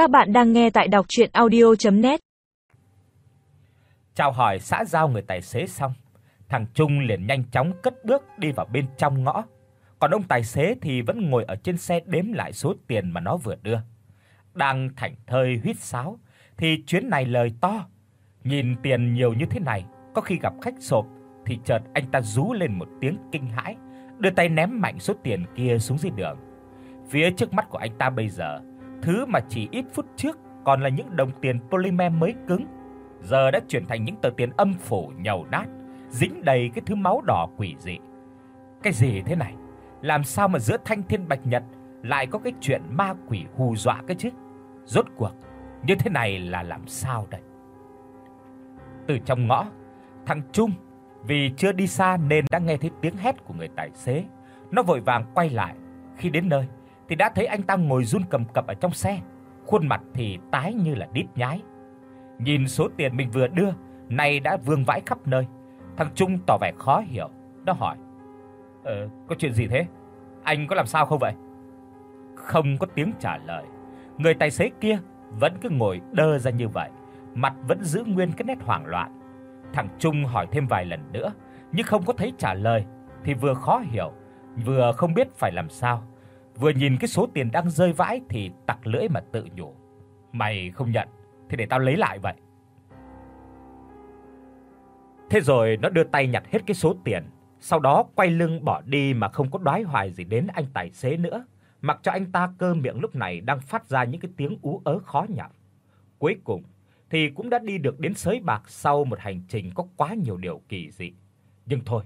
Các bạn đang nghe tại đọc audio net Chào hỏi xã giao người tài xế xong, thằng Trung liền nhanh chóng cất bước đi vào bên trong ngõ. Còn ông tài xế thì vẫn ngồi ở trên xe đếm lại số tiền mà nó vừa đưa. Đang thảnh thơi huýt sáo thì chuyến này lời to. Nhìn tiền nhiều như thế này, có khi gặp khách sộp thì chợt anh ta rú lên một tiếng kinh hãi, đưa tay ném mạnh số tiền kia xuống dưới đường. Phía trước mắt của anh ta bây giờ, thứ mà chỉ ít phút trước còn là những đồng tiền polymer mới cứng, giờ đã chuyển thành những tờ tiền âm phủ nhầu nát, dính đầy cái thứ máu đỏ quỷ dị. Cái gì thế này? Làm sao mà giữa thanh thiên bạch nhật lại có cái chuyện ma quỷ hù dọa cái chứ? Rốt cuộc như thế này là làm sao đây? Từ trong ngõ, thằng Trung vì chưa đi xa nên đã nghe thấy tiếng hét của người tài xế. Nó vội vàng quay lại, khi đến nơi thì đã thấy anh ta ngồi run cầm cập ở trong xe, khuôn mặt thì tái như là đít nhái. Nhìn số tiền mình vừa đưa, nay đã vương vãi khắp nơi. Thằng Trung tỏ vẻ khó hiểu, nó hỏi: "Ờ, có chuyện gì thế? Anh có làm sao không vậy?" Không có tiếng trả lời. Người tài xế kia vẫn cứ ngồi đơ ra như vậy, mặt vẫn giữ nguyên cái nét hoảng loạn. Thằng Trung hỏi thêm vài lần nữa, nhưng không có thấy trả lời thì vừa khó hiểu, vừa không biết phải làm sao. Vừa nhìn cái số tiền đang rơi vãi thì tặc lưỡi mà tự nhủ. Mày không nhận thì để tao lấy lại vậy. Thế rồi nó đưa tay nhặt hết cái số tiền, sau đó quay lưng bỏ đi mà không có đoái hoài gì đến anh tài xế nữa, mặc cho anh ta cơ miệng lúc này đang phát ra những cái tiếng ú ớ khó nhọc. Cuối cùng thì cũng đã đi được đến sới bạc sau một hành trình có quá nhiều điều kỳ dị. Nhưng thôi,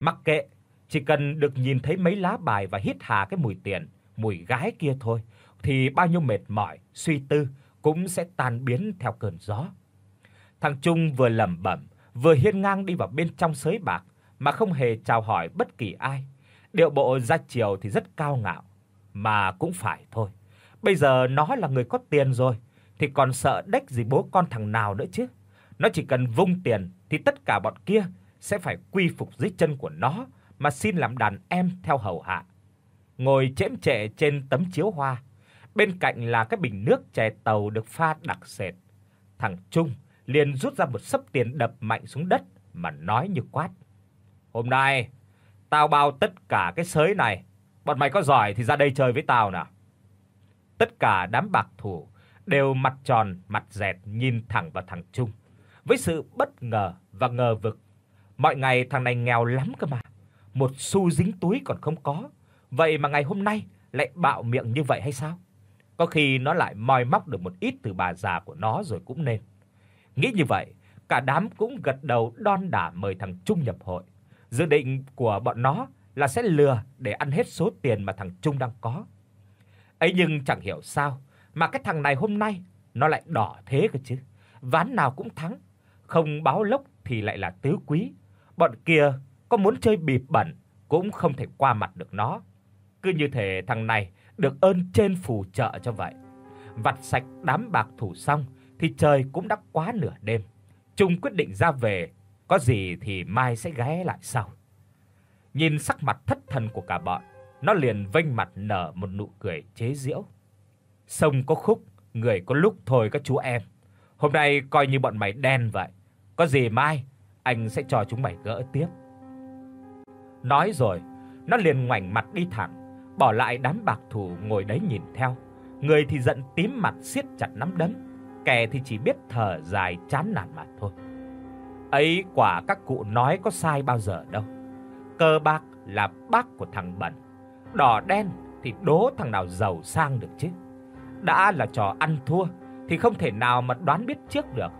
mặc kệ, chỉ cần được nhìn thấy mấy lá bài và hít hà cái mùi tiền, mùi gái kia thôi thì bao nhiêu mệt mỏi, suy tư cũng sẽ tan biến theo cơn gió. Thằng Trung vừa lẩm bẩm, vừa hiên ngang đi vào bên trong sới bạc mà không hề chào hỏi bất kỳ ai. Điệu bộ ra chiều thì rất cao ngạo, mà cũng phải thôi. Bây giờ nó là người có tiền rồi thì còn sợ đếch gì bố con thằng nào nữa chứ. Nó chỉ cần vung tiền thì tất cả bọn kia sẽ phải quy phục dưới chân của nó mà xin làm đàn em theo hầu hạ. Ngồi chễm chệ trên tấm chiếu hoa, bên cạnh là cái bình nước chè tàu được pha đặc sệt. Thằng Trung liền rút ra một sấp tiền đập mạnh xuống đất mà nói như quát: "Hôm nay tao bao tất cả cái sới này, bọn mày có giỏi thì ra đây chơi với tao nào." Tất cả đám bạc thủ đều mặt tròn, mặt dẹt nhìn thẳng vào thằng Trung với sự bất ngờ và ngờ vực. Mọi ngày thằng này nghèo lắm cơ mà, một xu dính túi còn không có, vậy mà ngày hôm nay lại bạo miệng như vậy hay sao? Có khi nó lại moi móc được một ít từ bà già của nó rồi cũng nên. Nghĩ như vậy, cả đám cũng gật đầu đon đả mời thằng Trung nhập hội. Dự định của bọn nó là sẽ lừa để ăn hết số tiền mà thằng Trung đang có. Ấy nhưng chẳng hiểu sao, mà cái thằng này hôm nay nó lại đỏ thế cơ chứ. Ván nào cũng thắng, không báo lốc thì lại là tứ quý. Bọn kia có muốn chơi bịp bẩn cũng không thể qua mặt được nó. Cứ như thể thằng này được ơn trên phù trợ cho vậy. Vặt sạch đám bạc thủ xong thì trời cũng đã quá nửa đêm. Trung quyết định ra về, có gì thì mai sẽ ghé lại sau. Nhìn sắc mặt thất thần của cả bọn, nó liền vênh mặt nở một nụ cười chế giễu. Sông có khúc, người có lúc thôi các chú em. Hôm nay coi như bọn mày đen vậy. Có gì mai anh sẽ cho chúng mày gỡ tiếp. Nói rồi, nó liền ngoảnh mặt đi thẳng, bỏ lại đám bạc thủ ngồi đấy nhìn theo. Người thì giận tím mặt siết chặt nắm đấm, kẻ thì chỉ biết thở dài chán nản mà thôi. Ấy quả các cụ nói có sai bao giờ đâu. Cơ bạc là bác của thằng bẩn, đỏ đen thì đố thằng nào giàu sang được chứ đã là trò ăn thua thì không thể nào mà đoán biết trước được.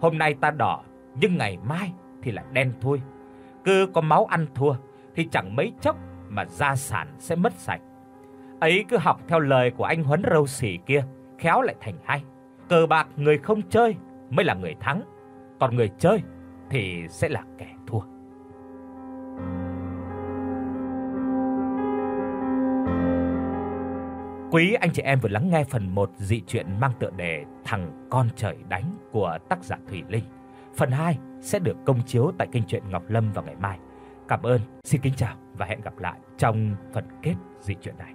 Hôm nay ta đỏ, nhưng ngày mai thì là đen thôi. Cứ có máu ăn thua thì chẳng mấy chốc mà gia sản sẽ mất sạch. Ấy cứ học theo lời của anh huấn râu xỉ kia, khéo lại thành hay. Cờ bạc người không chơi mới là người thắng, còn người chơi thì sẽ là kẻ thua. Quý anh chị em vừa lắng nghe phần 1 dị truyện mang tựa đề Thằng con trời đánh của tác giả Thủy Linh. Phần 2 sẽ được công chiếu tại kênh truyện Ngọc Lâm vào ngày mai. Cảm ơn, xin kính chào và hẹn gặp lại trong phần kết dị truyện này.